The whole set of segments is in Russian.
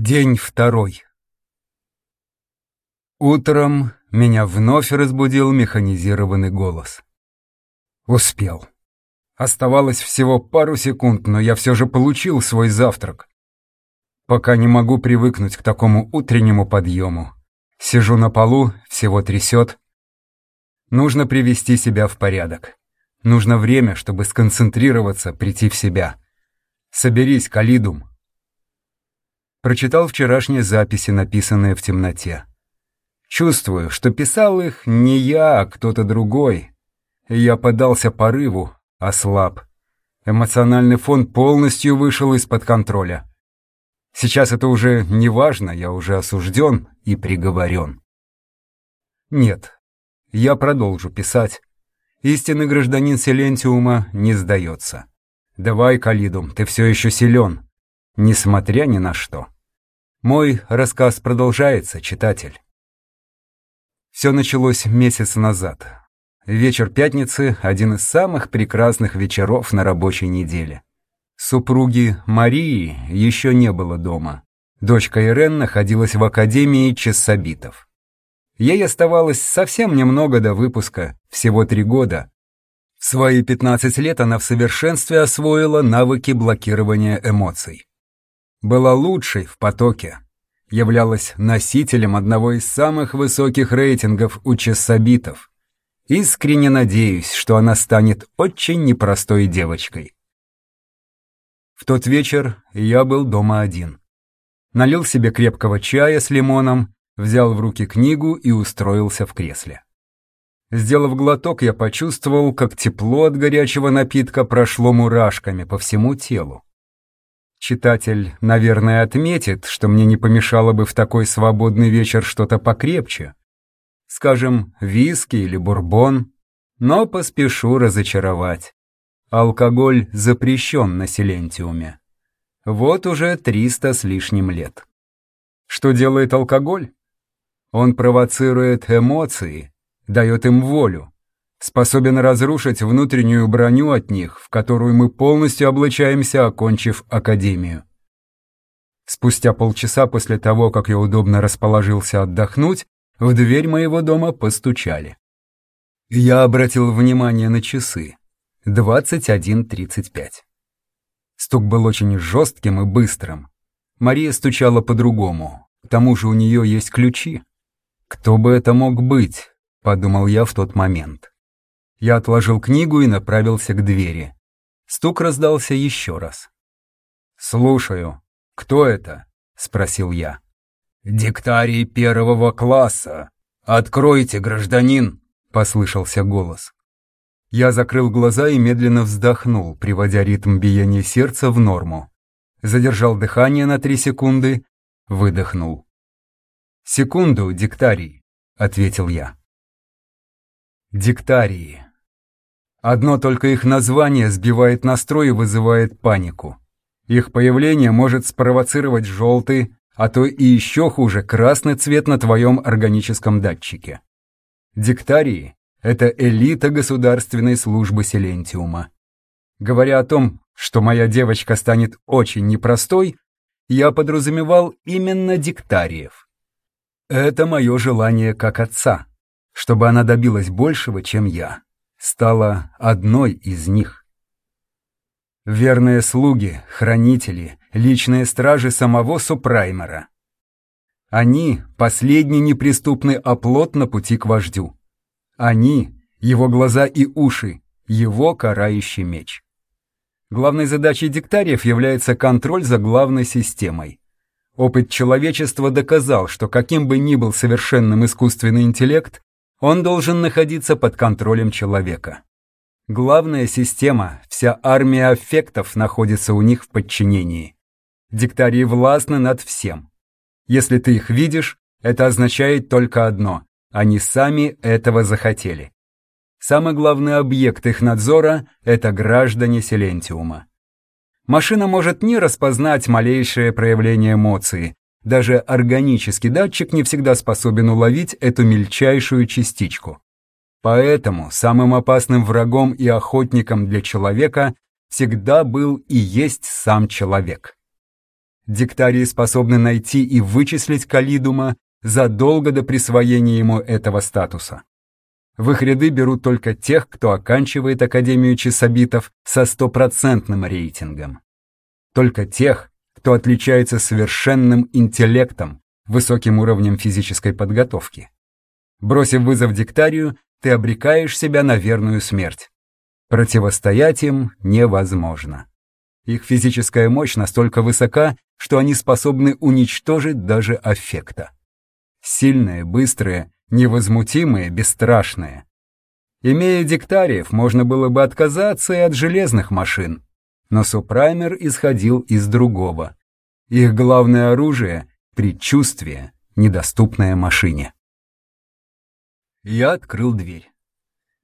День второй. Утром меня вновь разбудил механизированный голос. Успел. Оставалось всего пару секунд, но я все же получил свой завтрак. Пока не могу привыкнуть к такому утреннему подъему. Сижу на полу, всего трясет. Нужно привести себя в порядок. Нужно время, чтобы сконцентрироваться, прийти в себя. Соберись, Калидум. Прочитал вчерашние записи, написанные в темноте. Чувствую, что писал их не я, а кто-то другой. Я поддался порыву, ослаб. Эмоциональный фон полностью вышел из-под контроля. Сейчас это уже не важно, я уже осужден и приговорен. Нет, я продолжу писать. Истинный гражданин Селентиума не сдается. Давай, Калидум, ты все еще силен, несмотря ни на что. Мой рассказ продолжается, читатель. Все началось месяц назад. Вечер пятницы – один из самых прекрасных вечеров на рабочей неделе. Супруги Марии еще не было дома. Дочка Ирен находилась в Академии Чессабитов. Ей оставалось совсем немного до выпуска, всего три года. В свои 15 лет она в совершенстве освоила навыки блокирования эмоций. Была лучшей в потоке, являлась носителем одного из самых высоких рейтингов у чессабитов. Искренне надеюсь, что она станет очень непростой девочкой. В тот вечер я был дома один. Налил себе крепкого чая с лимоном, взял в руки книгу и устроился в кресле. Сделав глоток, я почувствовал, как тепло от горячего напитка прошло мурашками по всему телу. Читатель, наверное, отметит, что мне не помешало бы в такой свободный вечер что-то покрепче. Скажем, виски или бурбон, но поспешу разочаровать. Алкоголь запрещен на Силентиуме. Вот уже триста с лишним лет. Что делает алкоголь? Он провоцирует эмоции, дает им волю, способен разрушить внутреннюю броню от них, в которую мы полностью облачаемся, окончив академию. Спустя полчаса после того, как я удобно расположился отдохнуть, в дверь моего дома постучали. Я обратил внимание на часы. 21.35. Стук был очень жестким и быстрым. Мария стучала по-другому. К тому же у нее есть ключи. Кто бы это мог быть, подумал я в тот момент. Я отложил книгу и направился к двери. Стук раздался еще раз. «Слушаю. Кто это?» — спросил я. «Диктарий первого класса. Откройте, гражданин!» — послышался голос. Я закрыл глаза и медленно вздохнул, приводя ритм биения сердца в норму. Задержал дыхание на три секунды, выдохнул. «Секунду, диктарий», — ответил я. Диктарии. Одно только их название сбивает настрой и вызывает панику. Их появление может спровоцировать желтый, а то и еще хуже красный цвет на твоем органическом датчике. Диктарии это элита государственной службы Селентиума. Говоря о том, что моя девочка станет очень непростой, я подразумевал именно диктариев. Это мое желание как отца, чтобы она добилась большего, чем я, стала одной из них. Верные слуги, хранители, личные стражи самого Супраймера. Они — последний неприступный оплот на пути к вождю. Они, его глаза и уши, его карающий меч. Главной задачей диктариев является контроль за главной системой. Опыт человечества доказал, что каким бы ни был совершенным искусственный интеллект, он должен находиться под контролем человека. Главная система, вся армия аффектов находится у них в подчинении. Диктарии властны над всем. Если ты их видишь, это означает только одно они сами этого захотели. Самый главный объект их надзора – это граждане Селентиума. Машина может не распознать малейшее проявление эмоции. Даже органический датчик не всегда способен уловить эту мельчайшую частичку. Поэтому самым опасным врагом и охотником для человека всегда был и есть сам человек. Диктарии способны найти и вычислить Калидума задолго до присвоения ему этого статуса. В их ряды берут только тех, кто оканчивает Академию часобитов со стопроцентным рейтингом. Только тех, кто отличается совершенным интеллектом, высоким уровнем физической подготовки. Бросив вызов диктарию, ты обрекаешь себя на верную смерть. Противостоять им невозможно. Их физическая мощь настолько высока, что они способны уничтожить даже аффекта. Сильные, быстрые, невозмутимые, бесстрашные. Имея диктариев, можно было бы отказаться и от железных машин. Но Супраймер исходил из другого. Их главное оружие — предчувствие, недоступное машине. Я открыл дверь.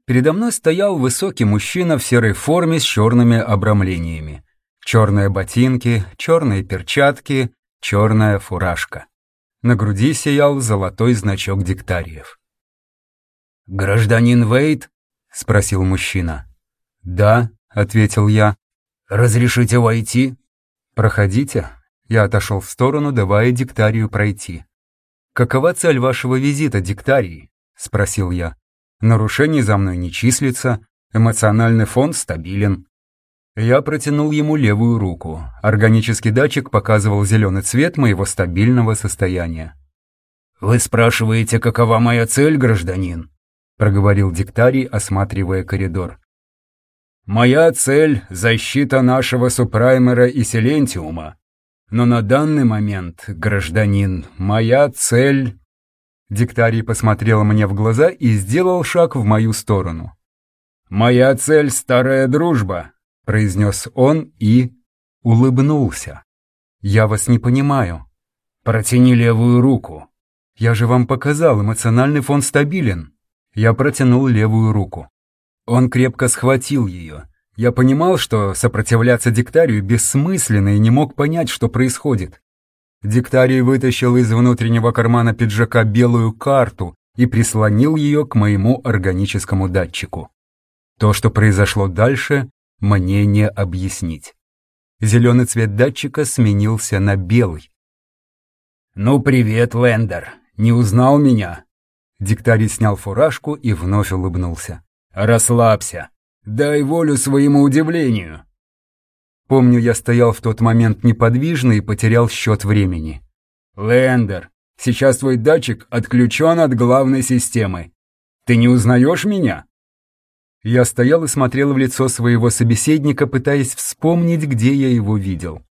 Передо мной стоял высокий мужчина в серой форме с черными обрамлениями. Черные ботинки, черные перчатки, черная фуражка. На груди сиял золотой значок диктариев. «Гражданин Вейт?» — спросил мужчина. «Да», — ответил я. «Разрешите войти?» «Проходите». Я отошел в сторону, давая диктарию пройти. «Какова цель вашего визита, диктарии?» — спросил я. «Нарушений за мной не числится, эмоциональный фон стабилен». Я протянул ему левую руку. Органический датчик показывал зеленый цвет моего стабильного состояния. «Вы спрашиваете, какова моя цель, гражданин?» — проговорил диктарий, осматривая коридор. «Моя цель — защита нашего супраймера и селентиума. Но на данный момент, гражданин, моя цель...» Диктарий посмотрел мне в глаза и сделал шаг в мою сторону. «Моя цель — старая дружба, произнес он и улыбнулся. «Я вас не понимаю. Протяни левую руку. Я же вам показал, эмоциональный фон стабилен». Я протянул левую руку. Он крепко схватил ее. Я понимал, что сопротивляться диктарию бессмысленно и не мог понять, что происходит. Диктарий вытащил из внутреннего кармана пиджака белую карту и прислонил ее к моему органическому датчику. То, что произошло дальше, мне не объяснить. Зеленый цвет датчика сменился на белый. «Ну, привет, Лендер. Не узнал меня?» Диктарий снял фуражку и вновь улыбнулся. «Расслабься. Дай волю своему удивлению». Помню, я стоял в тот момент неподвижно и потерял счет времени. «Лендер, сейчас твой датчик отключен от главной системы. Ты не узнаешь меня?» Я стоял и смотрел в лицо своего собеседника, пытаясь вспомнить, где я его видел.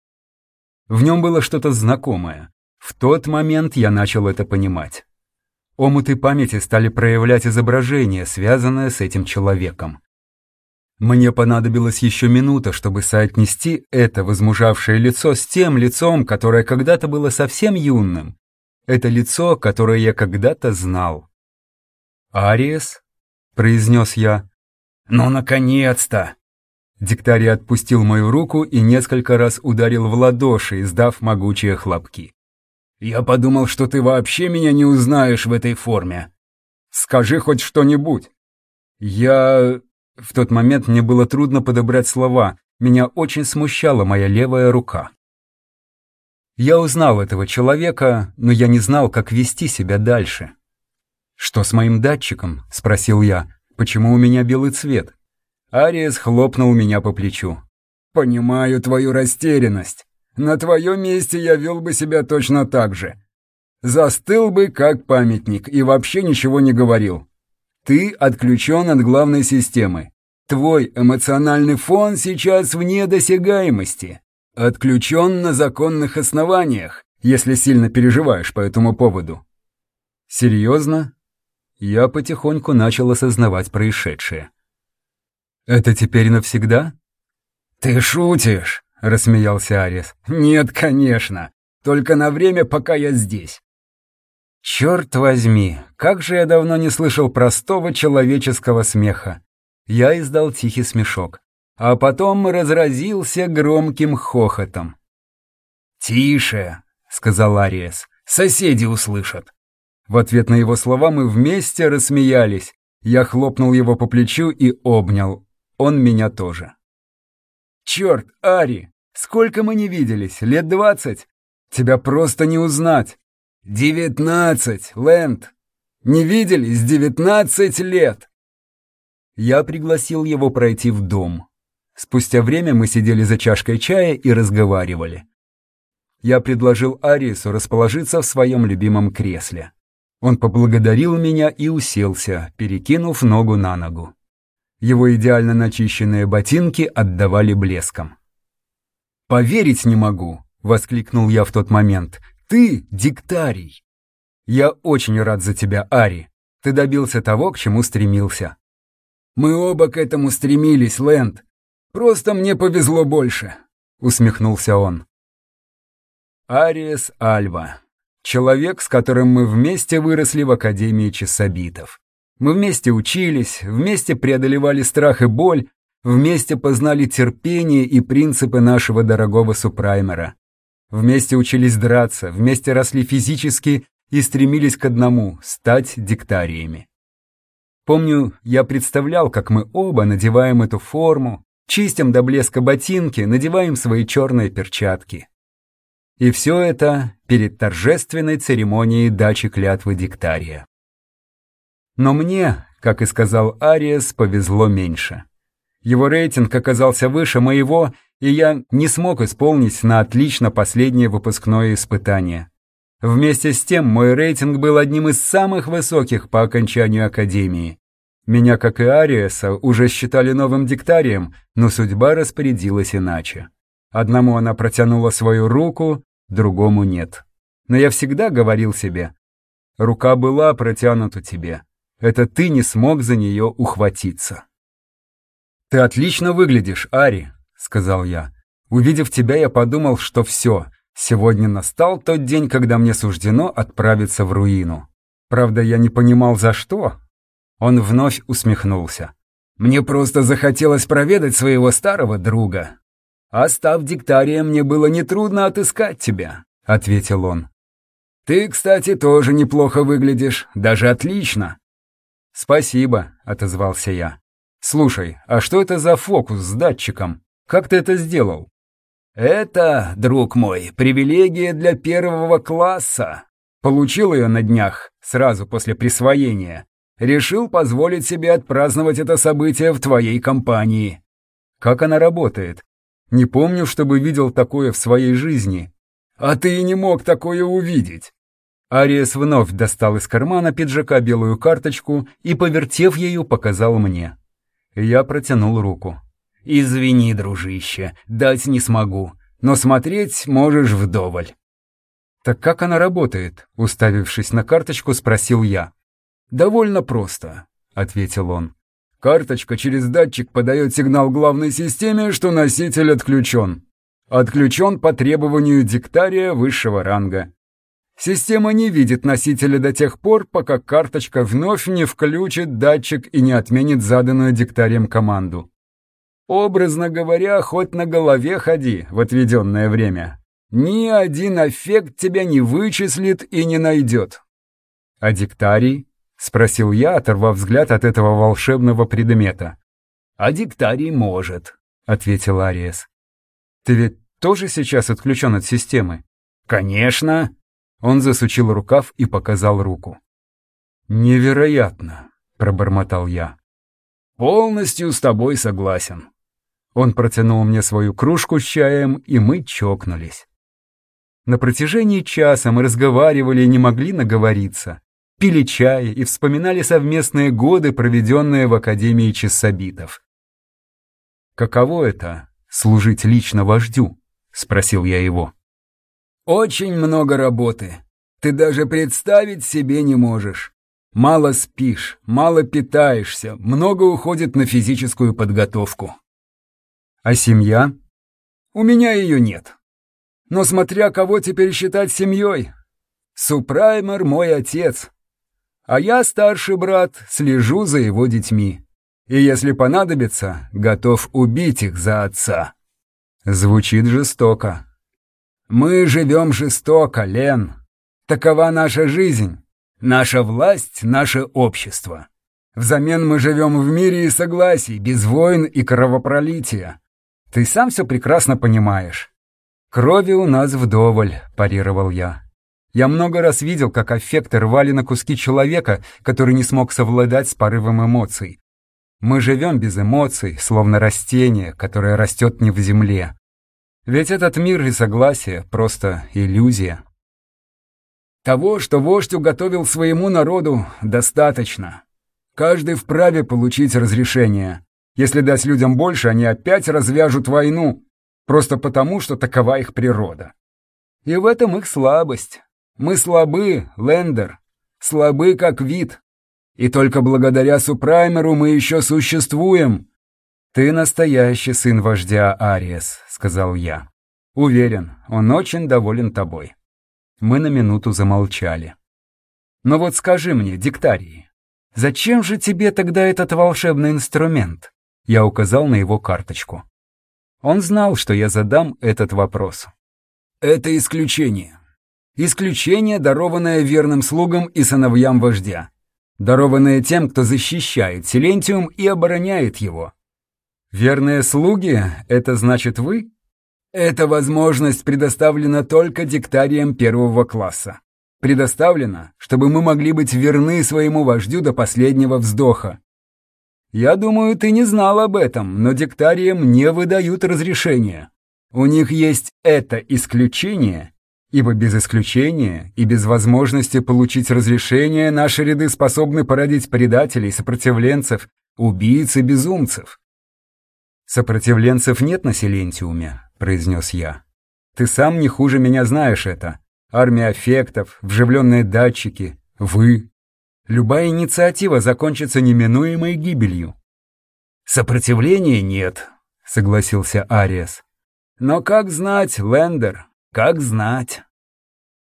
В нем было что-то знакомое. В тот момент я начал это понимать. Омуты памяти стали проявлять изображение, связанное с этим человеком. Мне понадобилась еще минута, чтобы соотнести это возмужавшее лицо с тем лицом, которое когда-то было совсем юным. Это лицо, которое я когда-то знал. «Ариес?» — произнес я. «Ну, наконец-то!» Диктарий отпустил мою руку и несколько раз ударил в ладоши, издав могучие хлопки. «Я подумал, что ты вообще меня не узнаешь в этой форме. Скажи хоть что-нибудь». «Я...» В тот момент мне было трудно подобрать слова, меня очень смущала моя левая рука. Я узнал этого человека, но я не знал, как вести себя дальше. «Что с моим датчиком?» — спросил я. Почему у меня белый цвет? Ариес хлопнул меня по плечу. Понимаю твою растерянность. На твоем месте я вел бы себя точно так же. Застыл бы как памятник и вообще ничего не говорил. Ты отключен от главной системы. Твой эмоциональный фон сейчас вне досягаемости. Отключен на законных основаниях, если сильно переживаешь по этому поводу. Серьезно? я потихоньку начал осознавать происшедшее. «Это теперь навсегда?» «Ты шутишь?» — рассмеялся Арис. «Нет, конечно. Только на время, пока я здесь». «Черт возьми, как же я давно не слышал простого человеческого смеха!» Я издал тихий смешок, а потом разразился громким хохотом. «Тише!» — сказал Ариес. «Соседи услышат!» В ответ на его слова мы вместе рассмеялись. Я хлопнул его по плечу и обнял. Он меня тоже. «Черт, Ари! Сколько мы не виделись? Лет двадцать? Тебя просто не узнать. Девятнадцать, Лэнд. Не виделись девятнадцать лет. Я пригласил его пройти в дом. Спустя время мы сидели за чашкой чая и разговаривали. Я предложил Ариесу расположиться в своем любимом кресле. Он поблагодарил меня и уселся, перекинув ногу на ногу. Его идеально начищенные ботинки отдавали блеском. «Поверить не могу!» — воскликнул я в тот момент. «Ты диктарий!» «Я очень рад за тебя, Ари. Ты добился того, к чему стремился. «Мы оба к этому стремились, Лэнд. Просто мне повезло больше», — усмехнулся он. Ариес Альва. Человек, с которым мы вместе выросли в Академии Часобитов. Мы вместе учились, вместе преодолевали страх и боль, вместе познали терпение и принципы нашего дорогого супраймера. Вместе учились драться, вместе росли физически и стремились к одному — стать диктариями. Помню, я представлял, как мы оба надеваем эту форму, чистим до блеска ботинки, надеваем свои черные перчатки. И все это перед торжественной церемонией дачи клятвы диктария. Но мне, как и сказал Ариес, повезло меньше. Его рейтинг оказался выше моего, и я не смог исполнить на отлично последнее выпускное испытание. Вместе с тем мой рейтинг был одним из самых высоких по окончанию Академии. Меня, как и Ариеса, уже считали новым диктарием, но судьба распорядилась иначе. Одному она протянула свою руку, другому нет. Но я всегда говорил себе, рука была протянута тебе, это ты не смог за нее ухватиться. «Ты отлично выглядишь, Ари», — сказал я. Увидев тебя, я подумал, что все, Сегодня настал тот день, когда мне суждено отправиться в руину. Правда, я не понимал, за что. Он вновь усмехнулся. Мне просто захотелось проведать своего старого друга. А став мне было нетрудно отыскать тебя, ответил он. Ты, кстати, тоже неплохо выглядишь, даже отлично. Спасибо, отозвался я. Слушай, а что это за фокус с датчиком? Как ты это сделал? «Это, друг мой, привилегия для первого класса. Получил ее на днях, сразу после присвоения. Решил позволить себе отпраздновать это событие в твоей компании». «Как она работает? Не помню, чтобы видел такое в своей жизни». «А ты и не мог такое увидеть». Ариес вновь достал из кармана пиджака белую карточку и, повертев ею, показал мне. Я протянул руку. «Извини, дружище, дать не смогу, но смотреть можешь вдоволь». «Так как она работает?» — уставившись на карточку, спросил я. «Довольно просто», — ответил он. «Карточка через датчик подает сигнал главной системе, что носитель отключен. Отключен по требованию диктария высшего ранга. Система не видит носителя до тех пор, пока карточка вновь не включит датчик и не отменит заданную диктарием команду. Образно говоря, хоть на голове ходи в отведенное время. Ни один эффект тебя не вычислит и не найдет. А диктарий? Спросил я, оторвав взгляд от этого волшебного предмета. А диктарий может, ответил Ариес. Ты ведь тоже сейчас отключен от системы? Конечно. Он засучил рукав и показал руку. «Невероятно!» — пробормотал я. «Полностью с тобой согласен», он протянул мне свою кружку с чаем, и мы чокнулись. На протяжении часа мы разговаривали и не могли наговориться. Пили чай и вспоминали совместные годы, проведенные в Академии часобитов. «Каково это — служить лично вождю?» — спросил я его. «Очень много работы. Ты даже представить себе не можешь. Мало спишь, мало питаешься, много уходит на физическую подготовку. А семья? У меня ее нет. Но смотря кого теперь считать семьей. Супраймер мой отец. А я, старший брат, слежу за его детьми. И если понадобится, готов убить их за отца. Звучит жестоко. Мы живем жестоко, Лен. Такова наша жизнь, наша власть, наше общество. Взамен мы живем в мире и согласии, без войн и кровопролития. Ты сам все прекрасно понимаешь. «Крови у нас вдоволь», – парировал я. Я много раз видел, как аффекты рвали на куски человека, который не смог совладать с порывом эмоций. Мы живем без эмоций, словно растение, которое растет не в земле. Ведь этот мир и согласие — просто иллюзия. Того, что вождь уготовил своему народу, достаточно. Каждый вправе получить разрешение. Если дать людям больше, они опять развяжут войну, просто потому, что такова их природа. И в этом их слабость. Мы слабы, Лендер, слабы как вид. И только благодаря Супраймеру мы еще существуем. Ты настоящий сын вождя, Ариес, сказал я. Уверен, он очень доволен тобой. Мы на минуту замолчали. Но вот скажи мне, Диктарий, зачем же тебе тогда этот волшебный инструмент? Я указал на его карточку. Он знал, что я задам этот вопрос. Это исключение. Исключение, дарованное верным слугам и сыновьям вождя дарованное тем, кто защищает Силентиум и обороняет его. Верные слуги — это значит вы? Эта возможность предоставлена только диктариям первого класса. Предоставлена, чтобы мы могли быть верны своему вождю до последнего вздоха. Я думаю, ты не знал об этом, но диктариям не выдают разрешения. У них есть это исключение — ибо без исключения и без возможности получить разрешение наши ряды способны породить предателей, сопротивленцев, убийц и безумцев. «Сопротивленцев нет на Силентиуме», — произнес я. «Ты сам не хуже меня знаешь это. Армия аффектов, вживленные датчики, вы. Любая инициатива закончится неминуемой гибелью». «Сопротивления нет», — согласился Ариас. «Но как знать, Лендер, как знать».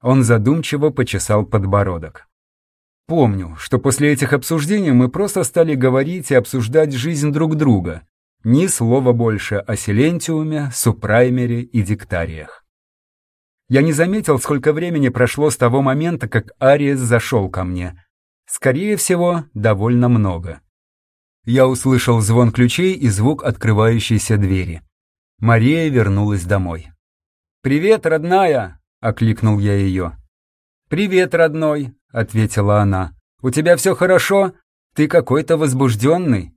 Он задумчиво почесал подбородок. Помню, что после этих обсуждений мы просто стали говорить и обсуждать жизнь друг друга. Ни слова больше о Силентиуме, Супраймере и Диктариях. Я не заметил, сколько времени прошло с того момента, как Ариес зашел ко мне. Скорее всего, довольно много. Я услышал звон ключей и звук открывающейся двери. Мария вернулась домой. «Привет, родная!» — окликнул я ее. «Привет, родной», — ответила она. «У тебя все хорошо? Ты какой-то возбужденный».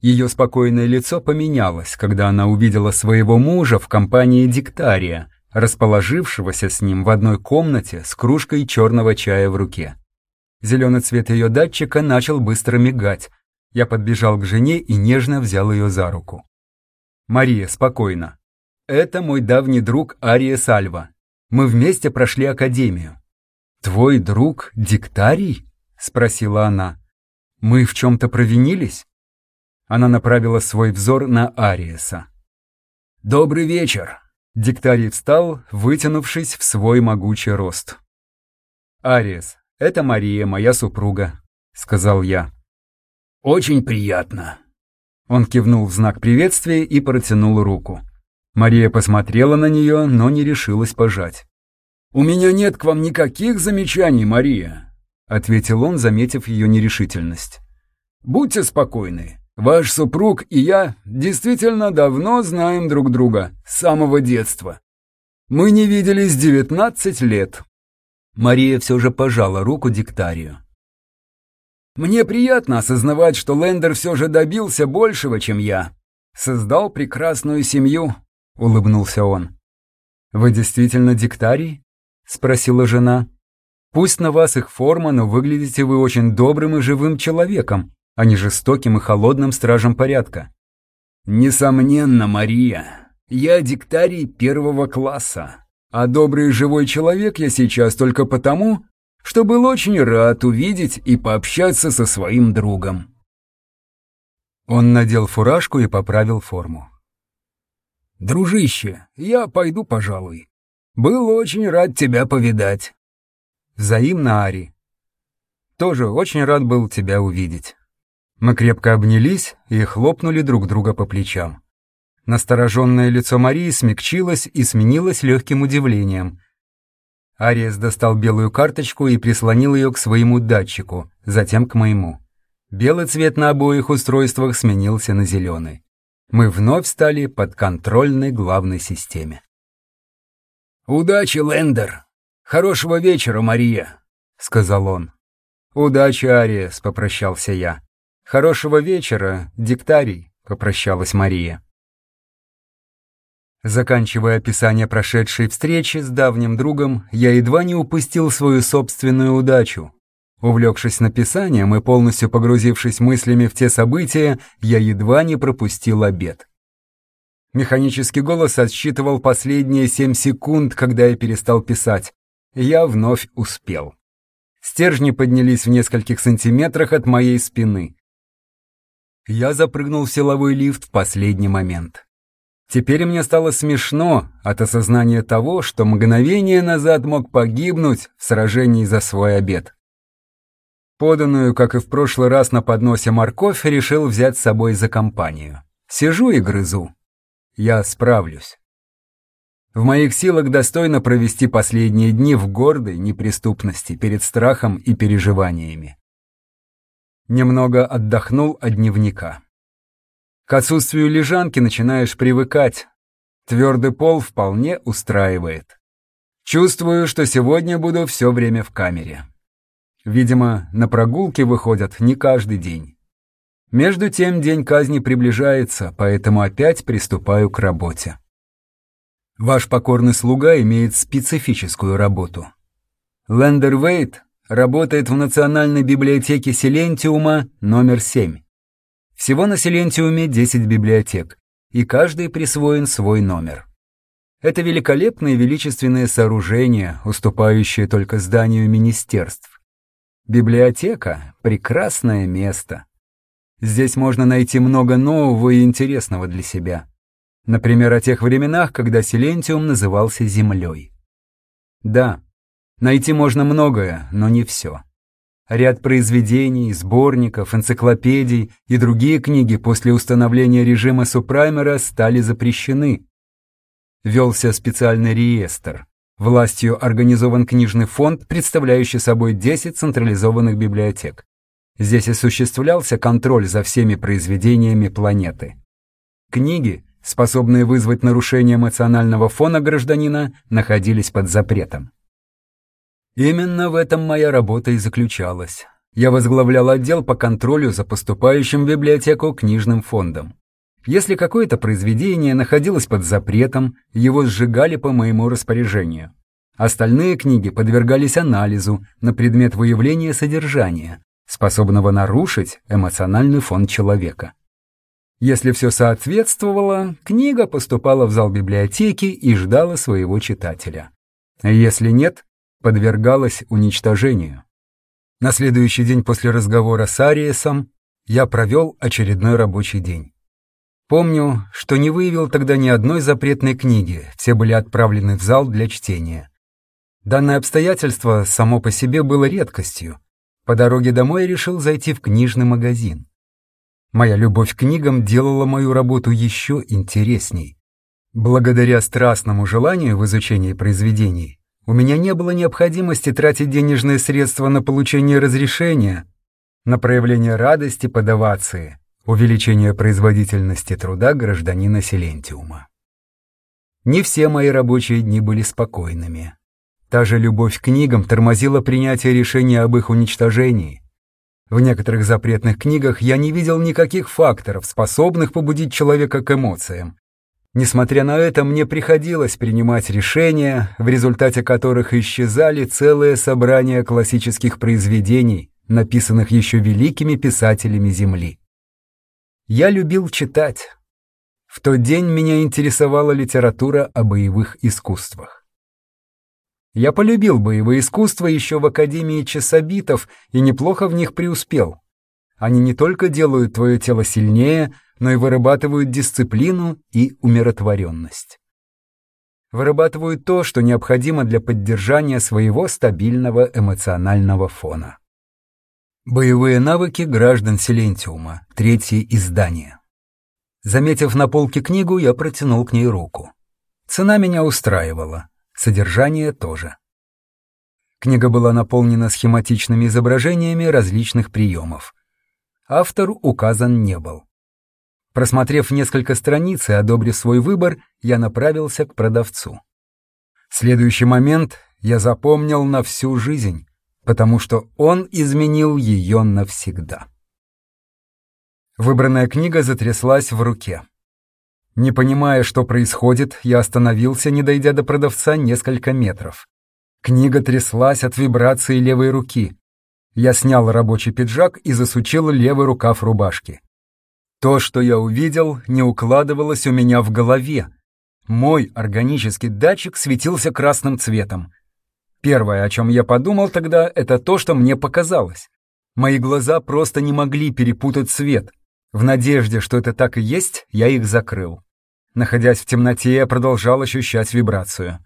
Ее спокойное лицо поменялось, когда она увидела своего мужа в компании Диктария, расположившегося с ним в одной комнате с кружкой черного чая в руке. Зеленый цвет ее датчика начал быстро мигать. Я подбежал к жене и нежно взял ее за руку. «Мария, спокойно. Это мой давний друг Ария Сальва. Мы вместе прошли академию. Твой друг Диктарий? Спросила она. Мы в чем-то провинились? Она направила свой взор на Ариеса. «Добрый вечер!» Диктарий встал, вытянувшись в свой могучий рост. «Ариес, это Мария, моя супруга», — сказал я. «Очень приятно». Он кивнул в знак приветствия и протянул руку. Мария посмотрела на нее, но не решилась пожать. «У меня нет к вам никаких замечаний, Мария», — ответил он, заметив ее нерешительность. «Будьте спокойны. Ваш супруг и я действительно давно знаем друг друга, с самого детства. Мы не виделись девятнадцать лет». Мария все же пожала руку Диктарию. «Мне приятно осознавать, что Лендер все же добился большего, чем я. Создал прекрасную семью, — улыбнулся он. «Вы действительно диктарий?» — спросила жена. «Пусть на вас их форма, но выглядите вы очень добрым и живым человеком, а не жестоким и холодным стражем порядка». «Несомненно, Мария, я диктарий первого класса, а добрый живой человек я сейчас только потому, что был очень рад увидеть и пообщаться со своим другом». Он надел фуражку и поправил форму. «Дружище, я пойду, пожалуй. Был очень рад тебя повидать». «Взаимно, Ари. Тоже очень рад был тебя увидеть». Мы крепко обнялись и хлопнули друг друга по плечам. Настороженное лицо Марии смягчилось и сменилось легким удивлением. Ариес достал белую карточку и прислонил ее к своему датчику, затем к моему. Белый цвет на обоих устройствах сменился на зеленый мы вновь стали подконтрольной главной системе. «Удачи, Лендер! Хорошего вечера, Мария!» — сказал он. «Удачи, Ариес!» — попрощался я. «Хорошего вечера, диктарий!» — попрощалась Мария. Заканчивая описание прошедшей встречи с давним другом, я едва не упустил свою собственную удачу. Увлекшись написанием и полностью погрузившись мыслями в те события, я едва не пропустил обед. Механический голос отсчитывал последние семь секунд, когда я перестал писать. Я вновь успел. Стержни поднялись в нескольких сантиметрах от моей спины. Я запрыгнул в силовой лифт в последний момент. Теперь мне стало смешно от осознания того, что мгновение назад мог погибнуть в сражении за свой обед. Поданную, как и в прошлый раз на подносе морковь, решил взять с собой за компанию. Сижу и грызу. Я справлюсь. В моих силах достойно провести последние дни в гордой неприступности перед страхом и переживаниями. Немного отдохнул от дневника. К отсутствию лежанки начинаешь привыкать. Твердый пол вполне устраивает. Чувствую, что сегодня буду все время в камере. Видимо, на прогулки выходят не каждый день. Между тем день казни приближается, поэтому опять приступаю к работе. Ваш покорный слуга имеет специфическую работу. Лендер Вейт работает в Национальной библиотеке Силентиума номер 7. Всего на Силентиуме 10 библиотек, и каждый присвоен свой номер. Это великолепные величественные сооружения, уступающие только зданию министерств. Библиотека — прекрасное место. Здесь можно найти много нового и интересного для себя. Например, о тех временах, когда Силентиум назывался Землей. Да, найти можно многое, но не все. Ряд произведений, сборников, энциклопедий и другие книги после установления режима супраймера стали запрещены. Велся специальный реестр. Властью организован книжный фонд, представляющий собой 10 централизованных библиотек. Здесь осуществлялся контроль за всеми произведениями планеты. Книги, способные вызвать нарушение эмоционального фона гражданина, находились под запретом. Именно в этом моя работа и заключалась. Я возглавлял отдел по контролю за поступающим в библиотеку книжным фондом. Если какое-то произведение находилось под запретом, его сжигали по моему распоряжению. Остальные книги подвергались анализу на предмет выявления содержания, способного нарушить эмоциональный фон человека. Если все соответствовало, книга поступала в зал библиотеки и ждала своего читателя. Если нет, подвергалась уничтожению. На следующий день после разговора с Ариесом я провел очередной рабочий день. Помню, что не выявил тогда ни одной запретной книги, все были отправлены в зал для чтения. Данное обстоятельство само по себе было редкостью. По дороге домой я решил зайти в книжный магазин. Моя любовь к книгам делала мою работу еще интересней. Благодаря страстному желанию в изучении произведений, у меня не было необходимости тратить денежные средства на получение разрешения, на проявление радости под овации, увеличение производительности труда гражданина Силентиума. Не все мои рабочие дни были спокойными. Та же любовь к книгам тормозила принятие решения об их уничтожении. В некоторых запретных книгах я не видел никаких факторов, способных побудить человека к эмоциям, Несмотря на это, мне приходилось принимать решения, в результате которых исчезали целые собрания классических произведений, написанных еще великими писателями Земли. Я любил читать. В тот день меня интересовала литература о боевых искусствах. Я полюбил боевые искусства еще в Академии часобитов и неплохо в них преуспел. Они не только делают твое тело сильнее, но и вырабатывают дисциплину и умиротворенность. Вырабатывают то, что необходимо для поддержания своего стабильного эмоционального фона. Боевые навыки граждан Силентиума. Третье издание. Заметив на полке книгу, я протянул к ней руку. Цена меня устраивала, содержание тоже. Книга была наполнена схематичными изображениями различных приемов. Автор указан не был. Просмотрев несколько страниц и одобрив свой выбор, я направился к продавцу. Следующий момент я запомнил на всю жизнь, потому что он изменил ее навсегда. Выбранная книга затряслась в руке. Не понимая, что происходит, я остановился, не дойдя до продавца несколько метров. Книга тряслась от вибрации левой руки. Я снял рабочий пиджак и засучил левый рукав рубашки. То, что я увидел, не укладывалось у меня в голове. Мой органический датчик светился красным цветом. Первое, о чем я подумал тогда, это то, что мне показалось. Мои глаза просто не могли перепутать цвет. В надежде, что это так и есть, я их закрыл. Находясь в темноте, я продолжал ощущать вибрацию.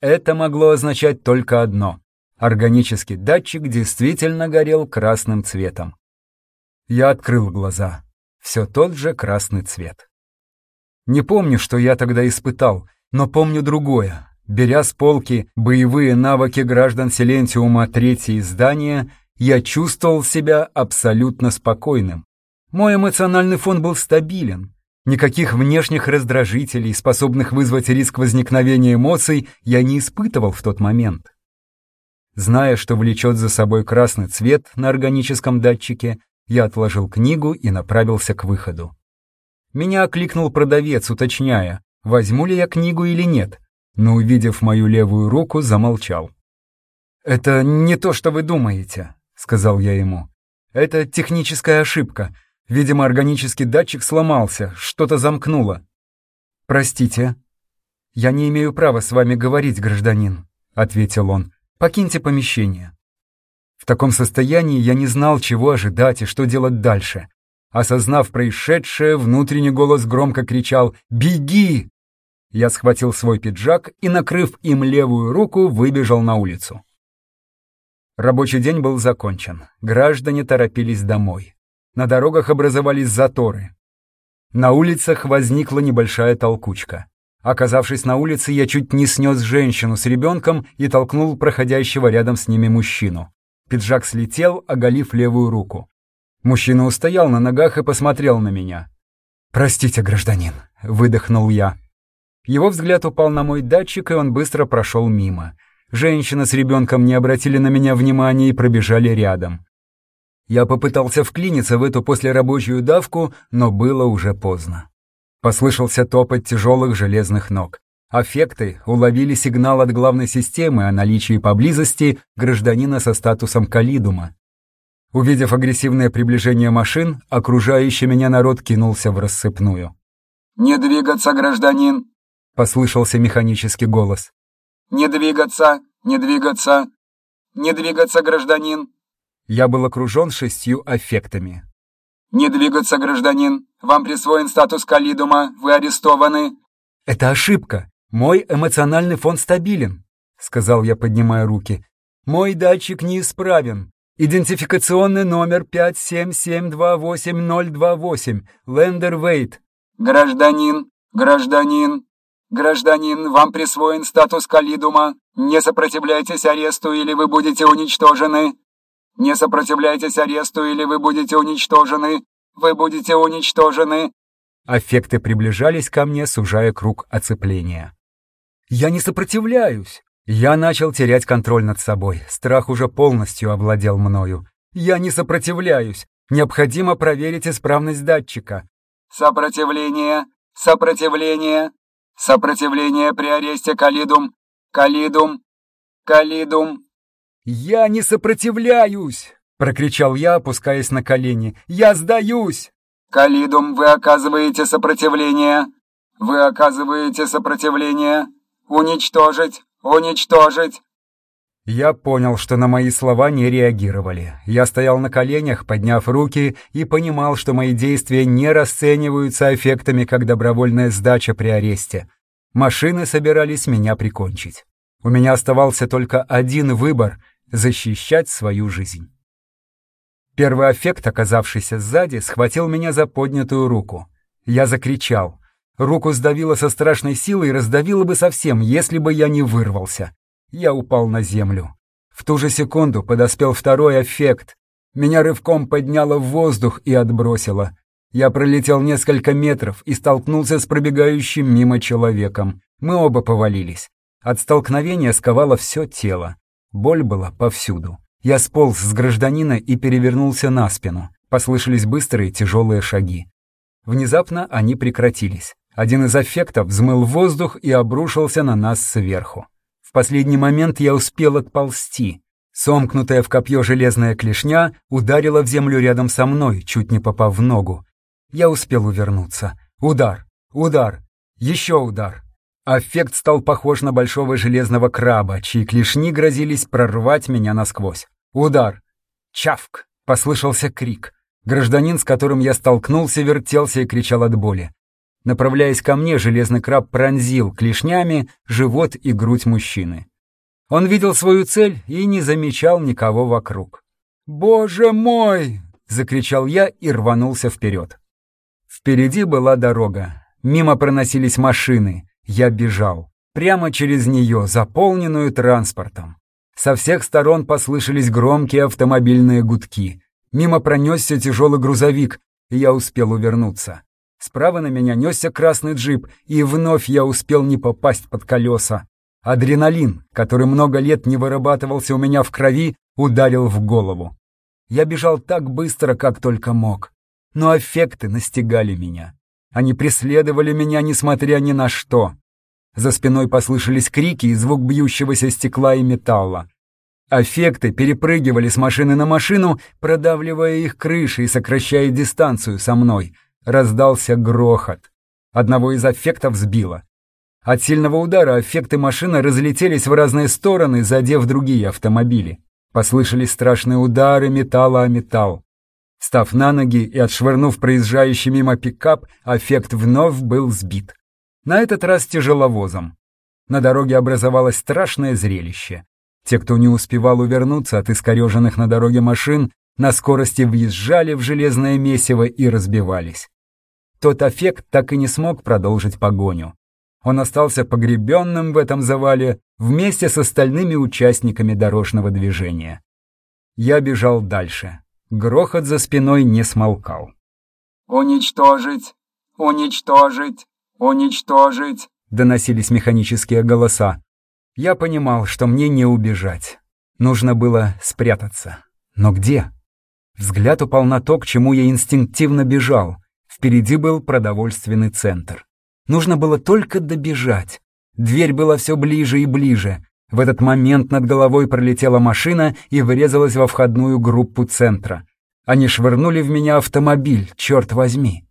Это могло означать только одно. Органический датчик действительно горел красным цветом. Я открыл глаза. Все тот же красный цвет. Не помню, что я тогда испытал, но помню другое. Беря с полки боевые навыки граждан Силентиума третье издание, я чувствовал себя абсолютно спокойным. Мой эмоциональный фон был стабилен. Никаких внешних раздражителей, способных вызвать риск возникновения эмоций, я не испытывал в тот момент. Зная, что влечет за собой красный цвет на органическом датчике, я отложил книгу и направился к выходу. Меня окликнул продавец, уточняя, возьму ли я книгу или нет, но, увидев мою левую руку, замолчал. «Это не то, что вы думаете», — сказал я ему. «Это техническая ошибка. Видимо, органический датчик сломался, что-то замкнуло. Простите. Я не имею права с вами говорить, гражданин, ответил он. Покиньте помещение. В таком состоянии я не знал, чего ожидать и что делать дальше. Осознав происшедшее, внутренний голос громко кричал «Беги!». Я схватил свой пиджак и, накрыв им левую руку, выбежал на улицу. Рабочий день был закончен. Граждане торопились домой. На дорогах образовались заторы. На улицах возникла небольшая толкучка. Оказавшись на улице, я чуть не снес женщину с ребенком и толкнул проходящего рядом с ними мужчину. Пиджак слетел, оголив левую руку. Мужчина устоял на ногах и посмотрел на меня. «Простите, гражданин», — выдохнул я. Его взгляд упал на мой датчик, и он быстро прошел мимо. Женщина с ребенком не обратили на меня внимания и пробежали рядом. Я попытался вклиниться в эту послерабочую давку, но было уже поздно. Послышался топот тяжелых железных ног. Аффекты уловили сигнал от главной системы о наличии поблизости гражданина со статусом калидума. Увидев агрессивное приближение машин, окружающий меня народ кинулся в рассыпную. «Не двигаться, гражданин!» — послышался механический голос. «Не двигаться! Не двигаться! Не двигаться, гражданин!» Я был окружен шестью аффектами. «Не двигаться, гражданин! Вам присвоен статус калидума, вы арестованы!» «Это ошибка! Мой эмоциональный фон стабилен!» — сказал я, поднимая руки. «Мой датчик неисправен. Идентификационный номер 577280028. Лендер Вейт». «Гражданин! Гражданин! Гражданин, вам присвоен статус калидума. Не сопротивляйтесь аресту, или вы будете уничтожены!» Не сопротивляйтесь аресту, или вы будете уничтожены! Вы будете уничтожены!» Аффекты приближались ко мне, сужая круг оцепления. «Я не сопротивляюсь!» Я начал терять контроль над собой. Страх уже полностью овладел мною. «Я не сопротивляюсь! Необходимо проверить исправность датчика!» «Сопротивление! Сопротивление! Сопротивление при аресте Калидум! Калидум! Калидум!» «Я не сопротивляюсь!» — прокричал я, опускаясь на колени. «Я сдаюсь!» «Калидум, вы оказываете сопротивление! Вы оказываете сопротивление! Уничтожить! Уничтожить!» Я понял, что на мои слова не реагировали. Я стоял на коленях, подняв руки, и понимал, что мои действия не расцениваются эффектами как добровольная сдача при аресте. Машины собирались меня прикончить. У меня оставался только один выбор защищать свою жизнь. Первый аффект, оказавшийся сзади, схватил меня за поднятую руку. Я закричал. Руку сдавило со страшной силой и раздавило бы совсем, если бы я не вырвался. Я упал на землю. В ту же секунду подоспел второй аффект. Меня рывком подняло в воздух и отбросило. Я пролетел несколько метров и столкнулся с пробегающим мимо человеком. Мы оба повалились. От столкновения сковало все тело. Боль была повсюду. Я сполз с гражданина и перевернулся на спину. Послышались быстрые тяжелые шаги. Внезапно они прекратились. Один из аффектов взмыл воздух и обрушился на нас сверху. В последний момент я успел отползти. Сомкнутая в копье железная клешня ударила в землю рядом со мной, чуть не попав в ногу. Я успел увернуться. Удар, удар, еще удар. Аффект стал похож на большого железного краба, чьи клешни грозились прорвать меня насквозь. Удар. Чавк. Послышался крик. Гражданин, с которым я столкнулся, вертелся и кричал от боли. Направляясь ко мне, железный краб пронзил клешнями живот и грудь мужчины. Он видел свою цель и не замечал никого вокруг. «Боже мой!» — закричал я и рванулся вперед. Впереди была дорога. Мимо проносились машины. Я бежал. Прямо через нее, заполненную транспортом. Со всех сторон послышались громкие автомобильные гудки. Мимо пронесся тяжелый грузовик, и я успел увернуться. Справа на меня несся красный джип, и вновь я успел не попасть под колеса. Адреналин, который много лет не вырабатывался у меня в крови, ударил в голову. Я бежал так быстро, как только мог. Но эффекты настигали меня. Они преследовали меня, несмотря ни на что. За спиной послышались крики и звук бьющегося стекла и металла. Аффекты перепрыгивали с машины на машину, продавливая их крыши и сокращая дистанцию со мной. Раздался грохот. Одного из аффектов сбило. От сильного удара аффекты машины разлетелись в разные стороны, задев другие автомобили. Послышались страшные удары металла о металл. Став на ноги и отшвырнув проезжающий мимо пикап, аффект вновь был сбит. На этот раз тяжеловозом. На дороге образовалось страшное зрелище. Те, кто не успевал увернуться от искореженных на дороге машин, на скорости въезжали в железное месиво и разбивались. Тот аффект так и не смог продолжить погоню. Он остался погребенным в этом завале вместе с остальными участниками дорожного движения. Я бежал дальше. Грохот за спиной не смолкал. «Уничтожить! Уничтожить! Уничтожить!» Доносились механические голоса. Я понимал, что мне не убежать. Нужно было спрятаться. Но где? Взгляд упал на то, к чему я инстинктивно бежал. Впереди был продовольственный центр. Нужно было только добежать. Дверь была все ближе и ближе. В этот момент над головой пролетела машина и врезалась во входную группу центра. Они швырнули в меня автомобиль, черт возьми.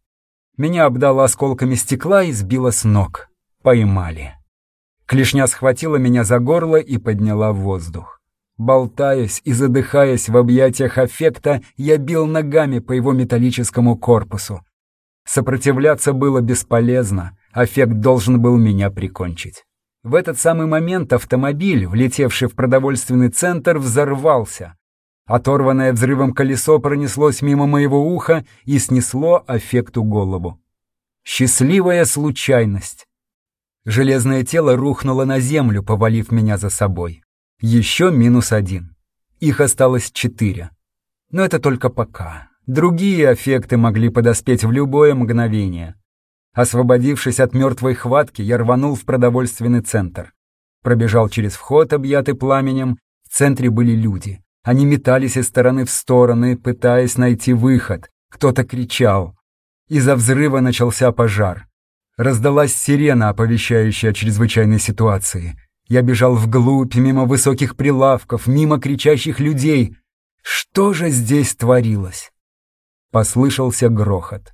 Меня обдало осколками стекла и сбило с ног. Поймали. Клешня схватила меня за горло и подняла в воздух. Болтаясь и задыхаясь в объятиях аффекта, я бил ногами по его металлическому корпусу. Сопротивляться было бесполезно. Аффект должен был меня прикончить. В этот самый момент автомобиль, влетевший в продовольственный центр, взорвался. Оторванное взрывом колесо пронеслось мимо моего уха и снесло аффекту голову. Счастливая случайность. Железное тело рухнуло на землю, повалив меня за собой. Еще минус один. Их осталось четыре. Но это только пока. Другие аффекты могли подоспеть в любое мгновение. Освободившись от мертвой хватки, я рванул в продовольственный центр. Пробежал через вход, объятый пламенем. В центре были люди. Они метались из стороны в стороны, пытаясь найти выход. Кто-то кричал. Из-за взрыва начался пожар. Раздалась сирена, оповещающая о чрезвычайной ситуации. Я бежал вглубь, мимо высоких прилавков, мимо кричащих людей. Что же здесь творилось? Послышался грохот.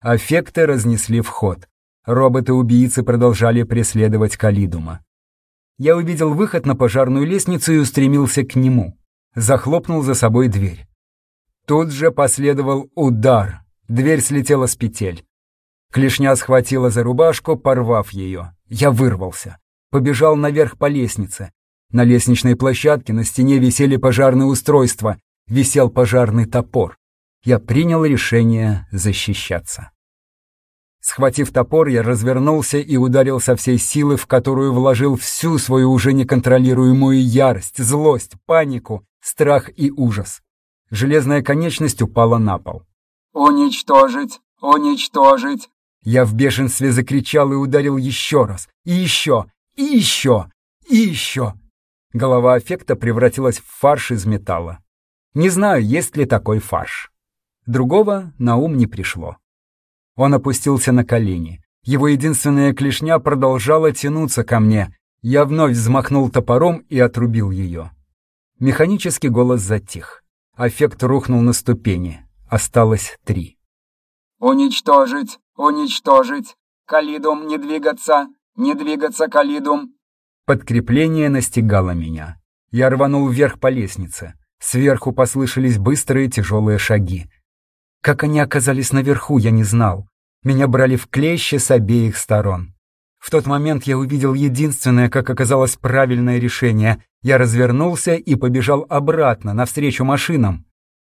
Аффекты разнесли вход. Роботы-убийцы продолжали преследовать Калидума. Я увидел выход на пожарную лестницу и устремился к нему. Захлопнул за собой дверь. Тут же последовал удар. Дверь слетела с петель. Клешня схватила за рубашку, порвав ее. Я вырвался. Побежал наверх по лестнице. На лестничной площадке на стене висели пожарные устройства. Висел пожарный топор я принял решение защищаться. Схватив топор, я развернулся и ударил со всей силы, в которую вложил всю свою уже неконтролируемую ярость, злость, панику, страх и ужас. Железная конечность упала на пол. «Уничтожить! Уничтожить!» Я в бешенстве закричал и ударил еще раз, и еще, и еще, И еще. Голова аффекта превратилась в фарш из металла. Не знаю, есть ли такой фарш. Другого на ум не пришло. Он опустился на колени. Его единственная клешня продолжала тянуться ко мне. Я вновь взмахнул топором и отрубил ее. Механический голос затих. Аффект рухнул на ступени. Осталось три. «Уничтожить! Уничтожить! Калидум, не двигаться! Не двигаться, Калидум!» Подкрепление настигало меня. Я рванул вверх по лестнице. Сверху послышались быстрые тяжелые шаги. Как они оказались наверху, я не знал. Меня брали в клещи с обеих сторон. В тот момент я увидел единственное, как оказалось, правильное решение. Я развернулся и побежал обратно, навстречу машинам.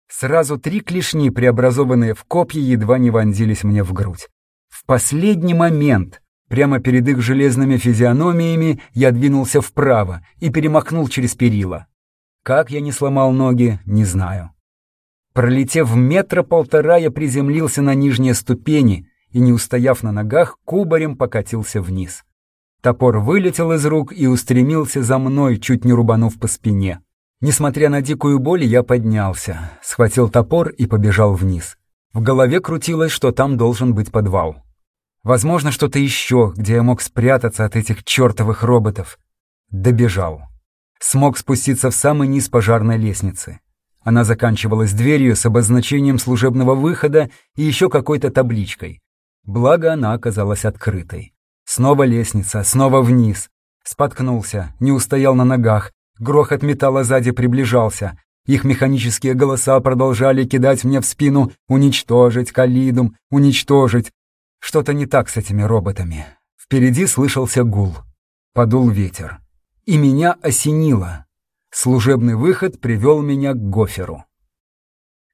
Сразу три клешни, преобразованные в копья, едва не вонзились мне в грудь. В последний момент, прямо перед их железными физиономиями, я двинулся вправо и перемахнул через перила. Как я не сломал ноги, не знаю. Пролетев метра полтора, я приземлился на нижние ступени и, не устояв на ногах, кубарем покатился вниз. Топор вылетел из рук и устремился за мной, чуть не рубанув по спине. Несмотря на дикую боль, я поднялся, схватил топор и побежал вниз. В голове крутилось, что там должен быть подвал. Возможно, что-то еще, где я мог спрятаться от этих чертовых роботов. Добежал. Смог спуститься в самый низ пожарной лестницы. Она заканчивалась дверью с обозначением служебного выхода и еще какой-то табличкой. Благо, она оказалась открытой. Снова лестница, снова вниз. Споткнулся, не устоял на ногах. Грохот металла сзади приближался. Их механические голоса продолжали кидать мне в спину «Уничтожить, Калидум! Уничтожить!» Что-то не так с этими роботами. Впереди слышался гул. Подул ветер. И меня осенило. Служебный выход привел меня к Гоферу.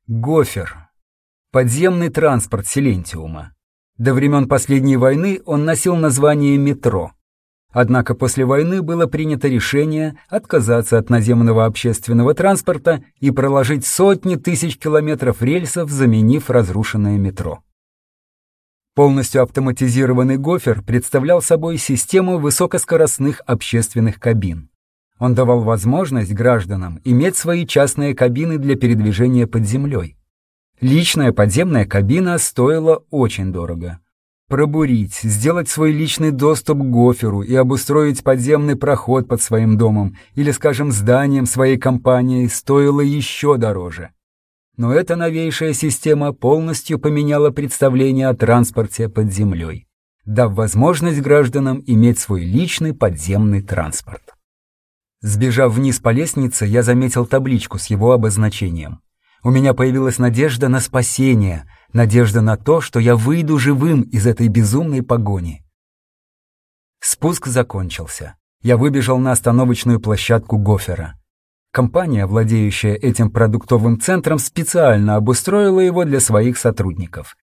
Гофер. Подземный транспорт Силентиума. До времен последней войны он носил название «Метро». Однако после войны было принято решение отказаться от наземного общественного транспорта и проложить сотни тысяч километров рельсов, заменив разрушенное метро. Полностью автоматизированный гофер представлял собой систему высокоскоростных общественных кабин. Он давал возможность гражданам иметь свои частные кабины для передвижения под землей. Личная подземная кабина стоила очень дорого. Пробурить, сделать свой личный доступ к гоферу и обустроить подземный проход под своим домом или, скажем, зданием своей компании стоило еще дороже. Но эта новейшая система полностью поменяла представление о транспорте под землей, дав возможность гражданам иметь свой личный подземный транспорт. Сбежав вниз по лестнице, я заметил табличку с его обозначением. У меня появилась надежда на спасение, надежда на то, что я выйду живым из этой безумной погони. Спуск закончился. Я выбежал на остановочную площадку Гофера. Компания, владеющая этим продуктовым центром, специально обустроила его для своих сотрудников.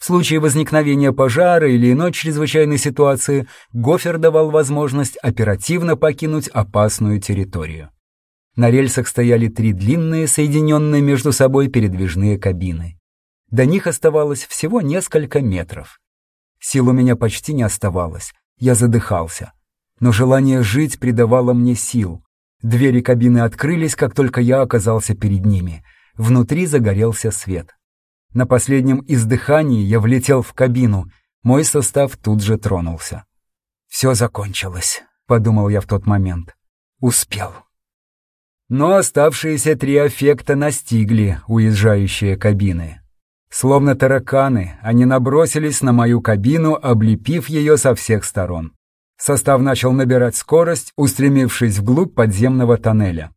В случае возникновения пожара или иной чрезвычайной ситуации Гофер давал возможность оперативно покинуть опасную территорию. На рельсах стояли три длинные, соединенные между собой передвижные кабины. До них оставалось всего несколько метров. Сил у меня почти не оставалось, я задыхался. Но желание жить придавало мне сил. Двери кабины открылись, как только я оказался перед ними. Внутри загорелся свет. На последнем издыхании я влетел в кабину. Мой состав тут же тронулся. «Все закончилось», — подумал я в тот момент. «Успел». Но оставшиеся три аффекта настигли уезжающие кабины. Словно тараканы, они набросились на мою кабину, облепив ее со всех сторон. Состав начал набирать скорость, устремившись вглубь подземного тоннеля.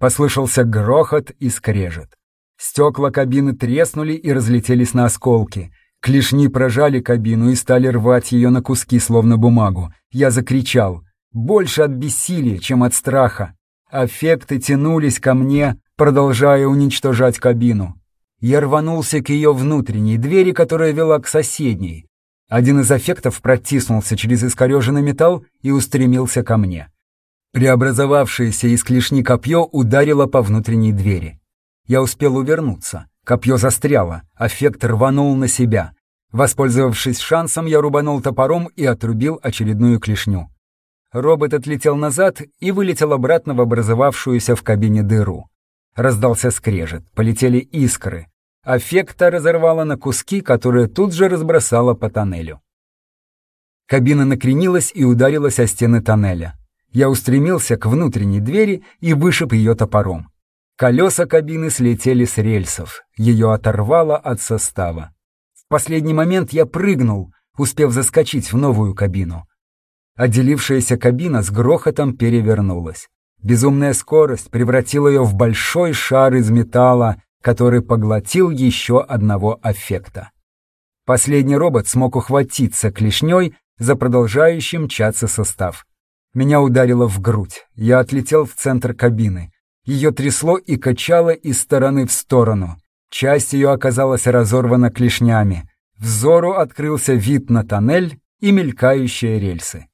Послышался грохот и скрежет. Стекла кабины треснули и разлетелись на осколки. Клешни прожали кабину и стали рвать ее на куски, словно бумагу. Я закричал. Больше от бессилия, чем от страха. Аффекты тянулись ко мне, продолжая уничтожать кабину. Я рванулся к ее внутренней двери, которая вела к соседней. Один из аффектов протиснулся через искореженный металл и устремился ко мне. Преобразовавшееся из клешни копье ударило по внутренней двери. Я успел увернуться. Копье застряло, аффект рванул на себя. Воспользовавшись шансом, я рубанул топором и отрубил очередную клешню. Робот отлетел назад и вылетел обратно в образовавшуюся в кабине дыру. Раздался скрежет, полетели искры. Аффекта разорвало на куски, которые тут же разбросало по тоннелю. Кабина накренилась и ударилась о стены тоннеля. Я устремился к внутренней двери и вышиб ее топором. Колеса кабины слетели с рельсов, ее оторвало от состава. В последний момент я прыгнул, успев заскочить в новую кабину. Отделившаяся кабина с грохотом перевернулась. Безумная скорость превратила ее в большой шар из металла, который поглотил еще одного аффекта. Последний робот смог ухватиться клешней за продолжающий мчаться состав. Меня ударило в грудь. Я отлетел в центр кабины. Ее трясло и качало из стороны в сторону. Часть ее оказалась разорвана клешнями. Взору открылся вид на тоннель и мелькающие рельсы.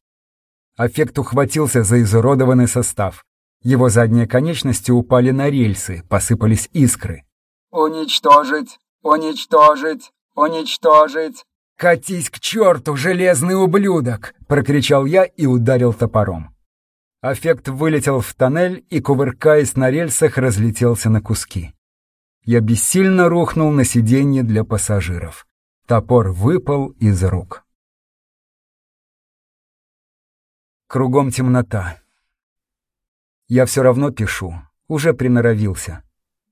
Аффект ухватился за изуродованный состав. Его задние конечности упали на рельсы, посыпались искры. «Уничтожить! Уничтожить! Уничтожить!» «Катись к черту, железный ублюдок!» — прокричал я и ударил топором. Аффект вылетел в тоннель и, кувыркаясь на рельсах, разлетелся на куски. Я бессильно рухнул на сиденье для пассажиров. Топор выпал из рук. Кругом темнота. Я все равно пишу, уже приноровился.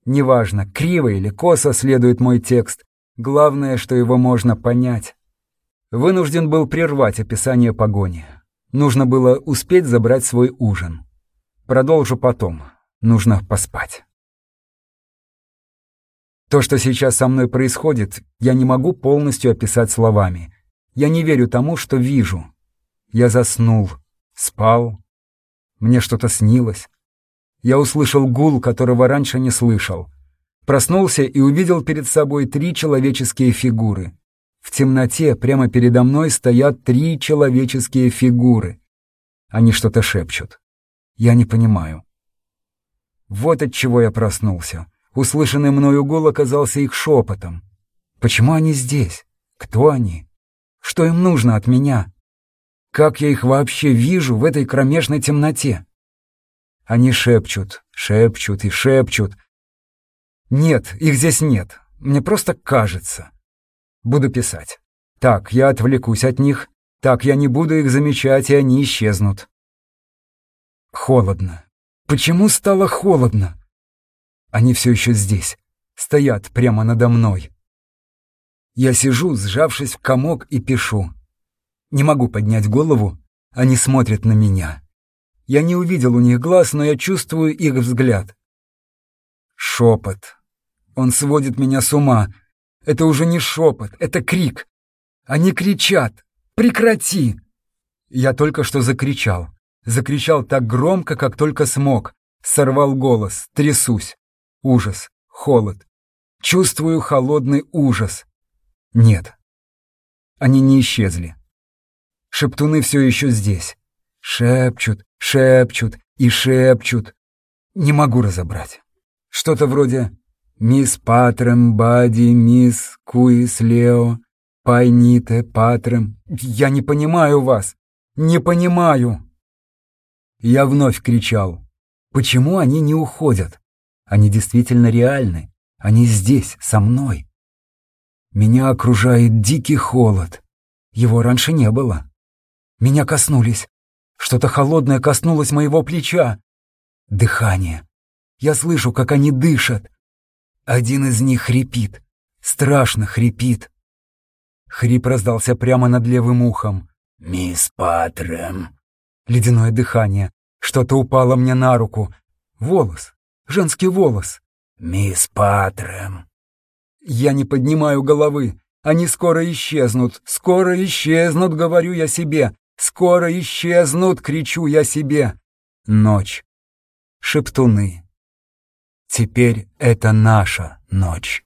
Неважно, криво или косо следует мой текст, Главное, что его можно понять. Вынужден был прервать описание погони. Нужно было успеть забрать свой ужин. Продолжу потом. Нужно поспать. То, что сейчас со мной происходит, я не могу полностью описать словами. Я не верю тому, что вижу. Я заснул, спал. Мне что-то снилось. Я услышал гул, которого раньше не слышал. Проснулся и увидел перед собой три человеческие фигуры. В темноте прямо передо мной стоят три человеческие фигуры. Они что-то шепчут. Я не понимаю. Вот от чего я проснулся. Услышанный мною гул оказался их шепотом. Почему они здесь? Кто они? Что им нужно от меня? Как я их вообще вижу в этой кромешной темноте? Они шепчут, шепчут и шепчут, нет, их здесь нет. Мне просто кажется. Буду писать. Так, я отвлекусь от них. Так, я не буду их замечать, и они исчезнут. Холодно. Почему стало холодно? Они все еще здесь. Стоят прямо надо мной. Я сижу, сжавшись в комок, и пишу. Не могу поднять голову. Они смотрят на меня. Я не увидел у них глаз, но я чувствую их взгляд. Шепот. Он сводит меня с ума. Это уже не шепот, это крик. Они кричат. Прекрати! Я только что закричал. Закричал так громко, как только смог. Сорвал голос, трясусь. Ужас, холод. Чувствую холодный ужас. Нет. Они не исчезли. Шептуны все еще здесь. Шепчут, шепчут и шепчут. Не могу разобрать. Что-то вроде Мисс Патрем, Бади, мисс Куис Лео, Пайните, Патрем. Я не понимаю вас. Не понимаю. Я вновь кричал. Почему они не уходят? Они действительно реальны. Они здесь, со мной. Меня окружает дикий холод. Его раньше не было. Меня коснулись. Что-то холодное коснулось моего плеча. Дыхание. Я слышу, как они дышат. Один из них хрипит, страшно хрипит. Хрип раздался прямо над левым ухом. «Мисс Патрем». Ледяное дыхание. Что-то упало мне на руку. Волос. Женский волос. «Мисс Патрем». Я не поднимаю головы. Они скоро исчезнут. Скоро исчезнут, говорю я себе. Скоро исчезнут, кричу я себе. Ночь. Шептуны. Теперь это наша ночь.